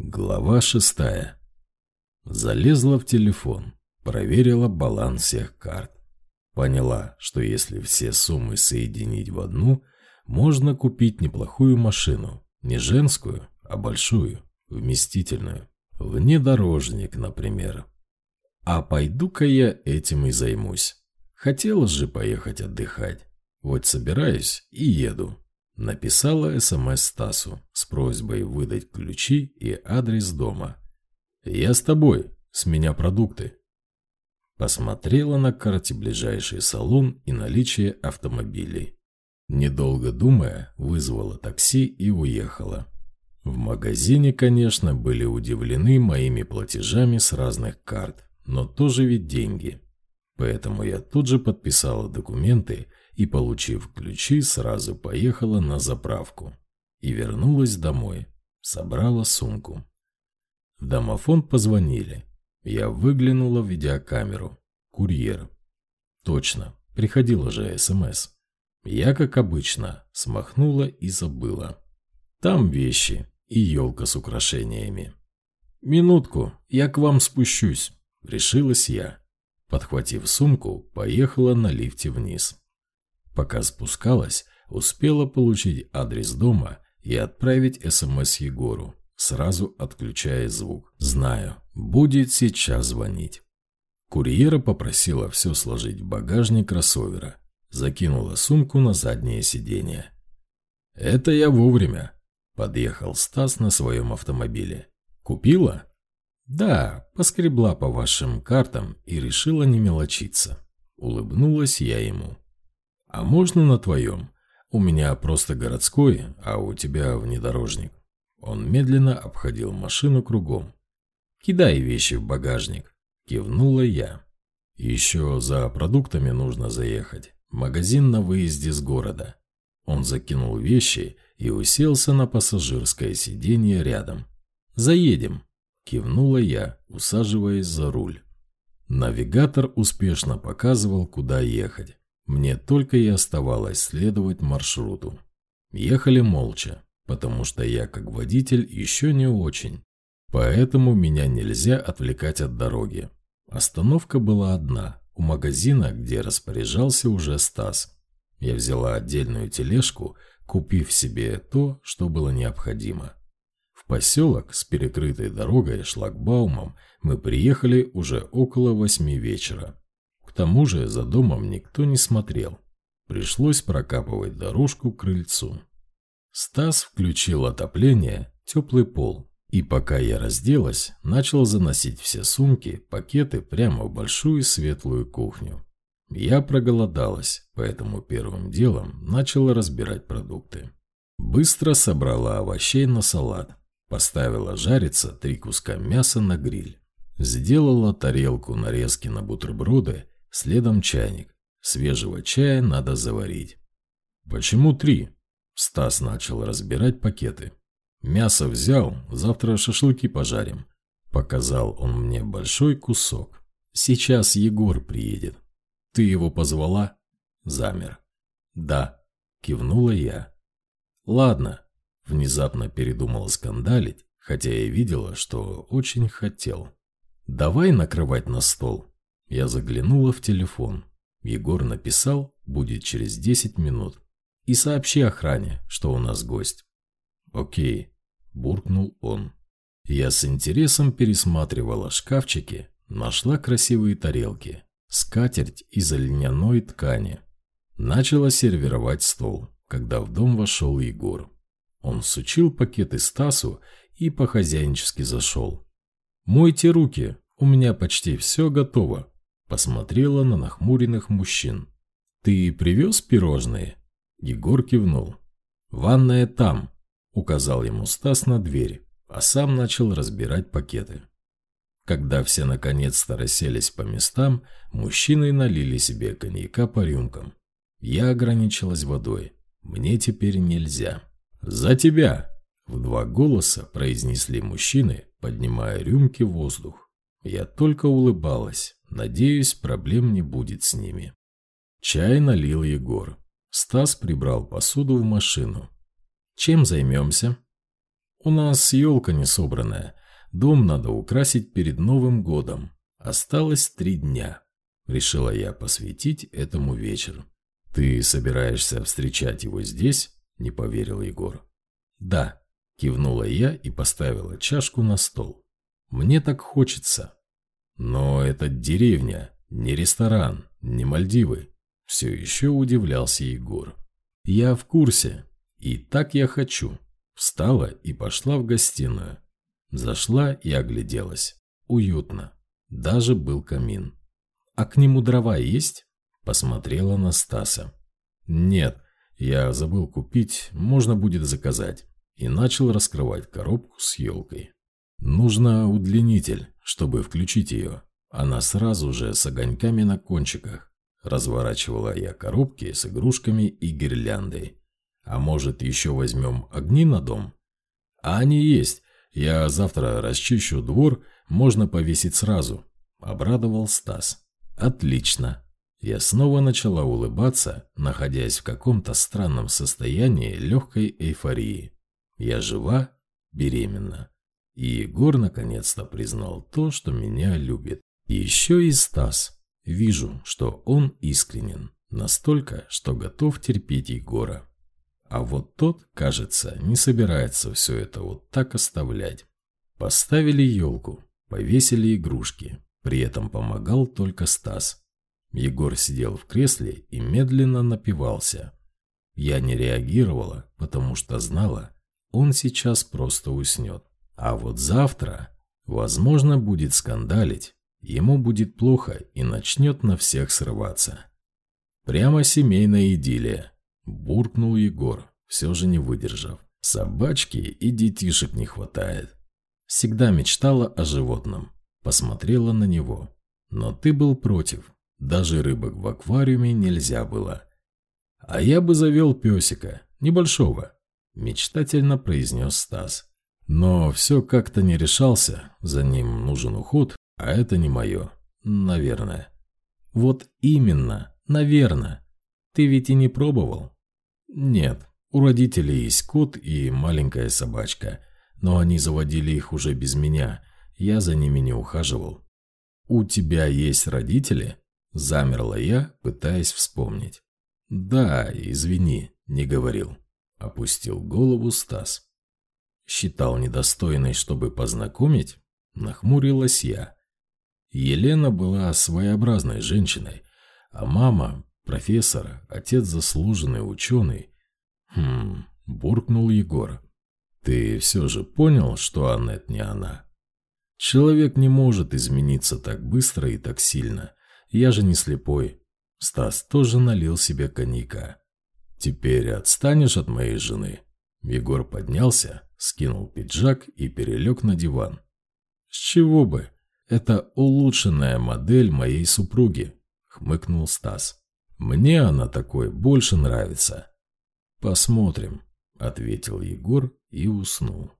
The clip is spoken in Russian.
Глава шестая. Залезла в телефон, проверила баланс всех карт. Поняла, что если все суммы соединить в одну, можно купить неплохую машину. Не женскую, а большую, вместительную. Внедорожник, например. А пойду-ка я этим и займусь. Хотела же поехать отдыхать. Вот собираюсь и еду. Написала СМС Стасу с просьбой выдать ключи и адрес дома. «Я с тобой, с меня продукты». Посмотрела на карте ближайший салон и наличие автомобилей. Недолго думая, вызвала такси и уехала. В магазине, конечно, были удивлены моими платежами с разных карт, но тоже ведь деньги. Поэтому я тут же подписала документы и, получив ключи, сразу поехала на заправку. И вернулась домой. Собрала сумку. В домофон позвонили. Я выглянула в видеокамеру. Курьер. Точно, приходила же СМС. Я, как обычно, смахнула и забыла. Там вещи и елка с украшениями. «Минутку, я к вам спущусь», — решилась я. Подхватив сумку, поехала на лифте вниз. Пока спускалась, успела получить адрес дома и отправить СМС Егору, сразу отключая звук. Знаю, будет сейчас звонить. Курьера попросила все сложить в багажник кроссовера. Закинула сумку на заднее сиденье. «Это я вовремя», – подъехал Стас на своем автомобиле. «Купила?» «Да, поскребла по вашим картам и решила не мелочиться». Улыбнулась я ему. «А можно на твоем? У меня просто городской, а у тебя внедорожник». Он медленно обходил машину кругом. «Кидай вещи в багажник», – кивнула я. «Еще за продуктами нужно заехать. Магазин на выезде с города». Он закинул вещи и уселся на пассажирское сиденье рядом. «Заедем», – кивнула я, усаживаясь за руль. Навигатор успешно показывал, куда ехать. Мне только и оставалось следовать маршруту. Ехали молча, потому что я, как водитель, еще не очень. Поэтому меня нельзя отвлекать от дороги. Остановка была одна, у магазина, где распоряжался уже Стас. Я взяла отдельную тележку, купив себе то, что было необходимо. В поселок с перекрытой дорогой шлагбаумом мы приехали уже около восьми вечера тому же за домом никто не смотрел. Пришлось прокапывать дорожку к крыльцу. Стас включил отопление, теплый пол, и пока я разделась, начал заносить все сумки, пакеты прямо в большую светлую кухню. Я проголодалась, поэтому первым делом начала разбирать продукты. Быстро собрала овощей на салат, поставила жариться три куска мяса на гриль, сделала тарелку нарезки на бутерброды Следом чайник. Свежего чая надо заварить. «Почему три?» Стас начал разбирать пакеты. «Мясо взял, завтра шашлыки пожарим». Показал он мне большой кусок. «Сейчас Егор приедет». «Ты его позвала?» Замер. «Да», кивнула я. «Ладно», внезапно передумал скандалить, хотя я видела, что очень хотел. «Давай накрывать на стол». Я заглянула в телефон. Егор написал, будет через 10 минут. И сообщи охране, что у нас гость. Окей, буркнул он. Я с интересом пересматривала шкафчики, нашла красивые тарелки, скатерть из льняной ткани. Начала сервировать стол, когда в дом вошел Егор. Он сучил пакеты Стасу и по-хозяйнически зашел. «Мойте руки, у меня почти все готово», Посмотрела на нахмуренных мужчин. «Ты привез пирожные?» Егор кивнул. «Ванная там», — указал ему Стас на дверь, а сам начал разбирать пакеты. Когда все наконец-то расселись по местам, мужчины налили себе коньяка по рюмкам. Я ограничилась водой. Мне теперь нельзя. «За тебя!» — в два голоса произнесли мужчины, поднимая рюмки в воздух. Я только улыбалась. Надеюсь, проблем не будет с ними. Чай налил Егор. Стас прибрал посуду в машину. «Чем займемся?» У нас елка не собранная. Дом надо украсить перед Новым годом. Осталось три дня. Решила я посвятить этому вечер. Ты собираешься встречать его здесь? Не поверил Егор. Да, кивнула я и поставила чашку на стол. Мне так хочется. Но это деревня, не ресторан, не Мальдивы. Все еще удивлялся Егор. Я в курсе. И так я хочу. Встала и пошла в гостиную. Зашла и огляделась. Уютно. Даже был камин. «А к нему дрова есть?» Посмотрела на Стаса. «Нет, я забыл купить, можно будет заказать». И начал раскрывать коробку с елкой. Нужно удлинитель, чтобы включить ее. Она сразу же с огоньками на кончиках. Разворачивала я коробки с игрушками и гирляндой. А может, еще возьмем огни на дом? А они есть. Я завтра расчищу двор, можно повесить сразу. Обрадовал Стас. Отлично. Я снова начала улыбаться, находясь в каком-то странном состоянии легкой эйфории. Я жива, беременна. И Егор наконец-то признал то, что меня любит. Еще и Стас. Вижу, что он искренен. Настолько, что готов терпеть Егора. А вот тот, кажется, не собирается все это вот так оставлять. Поставили елку, повесили игрушки. При этом помогал только Стас. Егор сидел в кресле и медленно напивался. Я не реагировала, потому что знала, он сейчас просто уснет. А вот завтра, возможно, будет скандалить, ему будет плохо и начнет на всех срываться. Прямо семейная идиллия. Буркнул Егор, все же не выдержав. Собачки и детишек не хватает. Всегда мечтала о животном. Посмотрела на него. Но ты был против. Даже рыбок в аквариуме нельзя было. А я бы завел песика, небольшого, мечтательно произнес Стас. Но все как-то не решался, за ним нужен уход, а это не мое. Наверное. Вот именно, наверное. Ты ведь и не пробовал? Нет, у родителей есть кот и маленькая собачка, но они заводили их уже без меня, я за ними не ухаживал. «У тебя есть родители?» Замерла я, пытаясь вспомнить. «Да, извини, не говорил», — опустил голову Стас. «Считал недостойной, чтобы познакомить?» Нахмурилась я. Елена была своеобразной женщиной, а мама Профессор, отец заслуженный ученый. Хм, буркнул Егор. Ты все же понял, что Аннет не она? Человек не может измениться так быстро и так сильно. Я же не слепой. Стас тоже налил себе коньяка. Теперь отстанешь от моей жены? Егор поднялся, скинул пиджак и перелег на диван. С чего бы? Это улучшенная модель моей супруги, хмыкнул Стас. Мне она такой больше нравится. Посмотрим, ответил Егор и уснул.